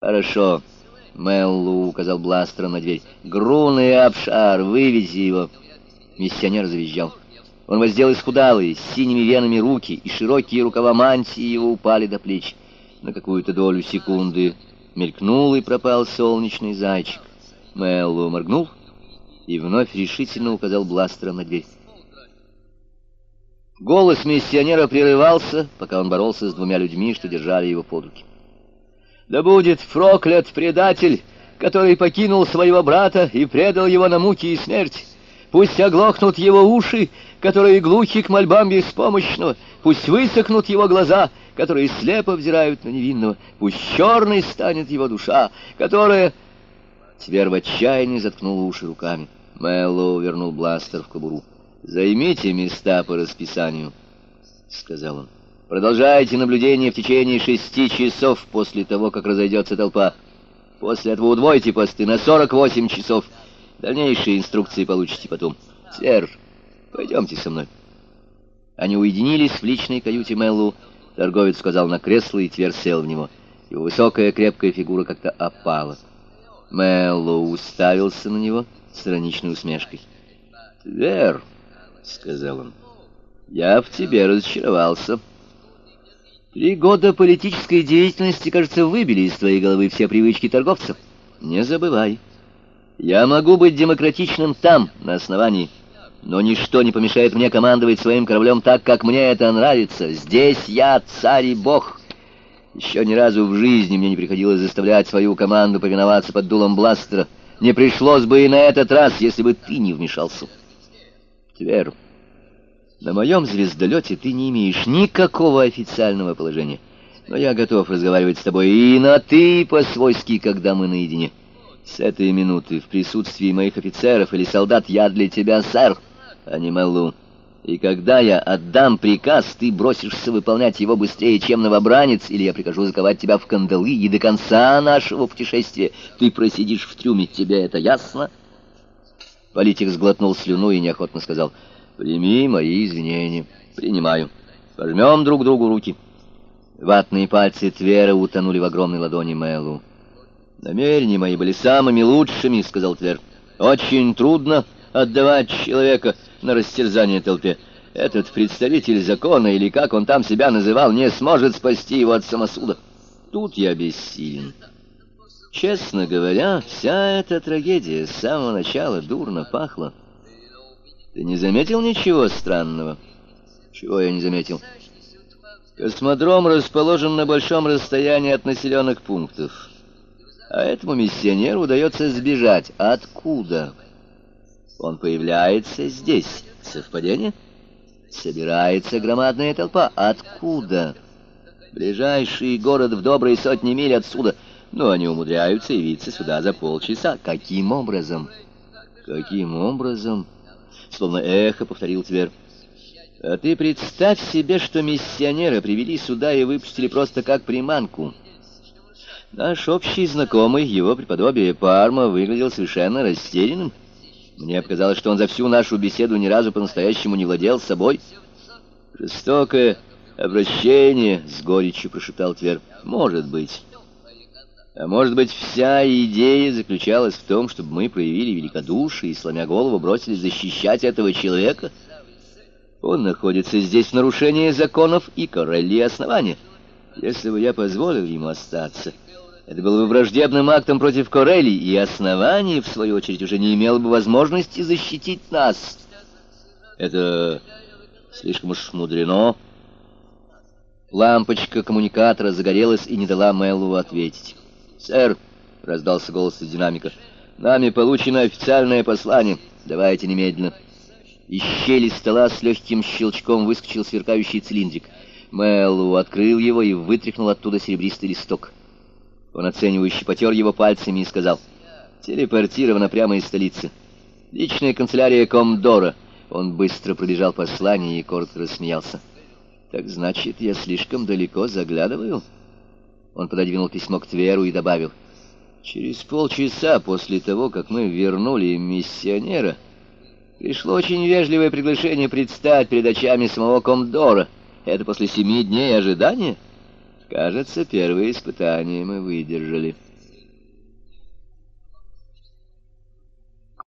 «Хорошо», — Меллу указал бластером на дверь. «Грун и Апшар, вывези его». Миссионер завизжал. Он воздел исхудалые, с синими венами руки, и широкие рукава мантии его упали до плеч. На какую-то долю секунды мелькнул и пропал солнечный зайчик. Меллу моргнул и вновь решительно указал бластером на дверь. Голос миссионера прерывался, пока он боролся с двумя людьми, что держали его под руки. «Да будет проклят предатель, который покинул своего брата и предал его на муки и смерть! Пусть оглохнут его уши, которые глухи к мольбам беспомощного, пусть высохнут его глаза, которые слепо взирают на невинного, пусть черной станет его душа, которая...» Твер в отчаянии заткнул уши руками. Мэллоу вернул бластер в кобуру. «Займите места по расписанию», — сказал он. «Продолжайте наблюдение в течение шести часов после того, как разойдется толпа. После этого удвойте посты на сорок восемь часов. Дальнейшие инструкции получите потом. Сэр, пойдемте со мной». Они уединились в личной каюте Мэллу. Торговец сказал на кресло, и Твер сел в него. Его высокая крепкая фигура как-то опала. Мэллоу уставился на него с ироничной усмешкой. «Твер!» — сказал он. «Я в тебе разочаровался. Три года политической деятельности, кажется, выбили из твоей головы все привычки торговца. Не забывай. Я могу быть демократичным там, на основании, но ничто не помешает мне командовать своим кораблем так, как мне это нравится. Здесь я царь и бог». Еще ни разу в жизни мне не приходилось заставлять свою команду повиноваться под дулом бластера. Не пришлось бы и на этот раз, если бы ты не вмешался. Твер, на моем звездолете ты не имеешь никакого официального положения. Но я готов разговаривать с тобой и на «ты» по-свойски, когда мы наедине. С этой минуты в присутствии моих офицеров или солдат я для тебя сэр, а не Мэллу. И когда я отдам приказ, ты бросишься выполнять его быстрее, чем новобранец, или я прикажу заковать тебя в кандалы, и до конца нашего путешествия ты просидишь в трюме. Тебе это ясно?» Политик сглотнул слюну и неохотно сказал, «Прими мои извинения. Принимаю. Пожмем друг другу руки». Ватные пальцы Твера утонули в огромной ладони Мэлу. «Намерения мои были самыми лучшими», — сказал Твер. «Очень трудно отдавать человека на растерзание толпе. Этот представитель закона, или как он там себя называл, не сможет спасти его от самосуда. Тут я бессилен». Честно говоря, вся эта трагедия с самого начала дурно пахла. Ты не заметил ничего странного? Чего я не заметил? Космодром расположен на большом расстоянии от населенных пунктов. А этому миссионеру удается сбежать. Откуда? Он появляется здесь. Совпадение? Собирается громадная толпа. Откуда? Ближайший город в добрые сотни миль отсюда — но они умудряются явиться сюда за полчаса. Каким образом? Каким образом? Словно эхо повторил Твер. А ты представь себе, что миссионеры привели сюда и выпустили просто как приманку. Наш общий знакомый, его преподобие Парма, выглядел совершенно растерянным. Мне показалось, что он за всю нашу беседу ни разу по-настоящему не владел собой. «Жестокое обращение», — с горечью прошептал Твер. «Может быть». А может быть, вся идея заключалась в том, чтобы мы проявили великодушие и, сломя голову, бросились защищать этого человека? Он находится здесь в нарушении законов и королли основания. Если бы я позволил ему остаться, это было бы враждебным актом против Корелли, и основание, в свою очередь, уже не имело бы возможности защитить нас. Это слишком уж мудрено. Лампочка коммуникатора загорелась и не дала Мэллу ответить. «Сэр», — раздался голос из динамика, — «нами получено официальное послание. Давайте немедленно». Из щели стола с легким щелчком выскочил сверкающий цилиндрик. Мэллоу открыл его и вытряхнул оттуда серебристый листок. Он оценивающе потер его пальцами и сказал, «Телепортировано прямо из столицы. Личная канцелярия Комдора». Он быстро пробежал послание и коротко рассмеялся. «Так значит, я слишком далеко заглядываю?» Он пододвинул письмо к Тверу и добавил. «Через полчаса после того, как мы вернули миссионера, пришло очень вежливое приглашение предстать перед очами самого Комдора. Это после семи дней ожидания? Кажется, первые испытания мы выдержали».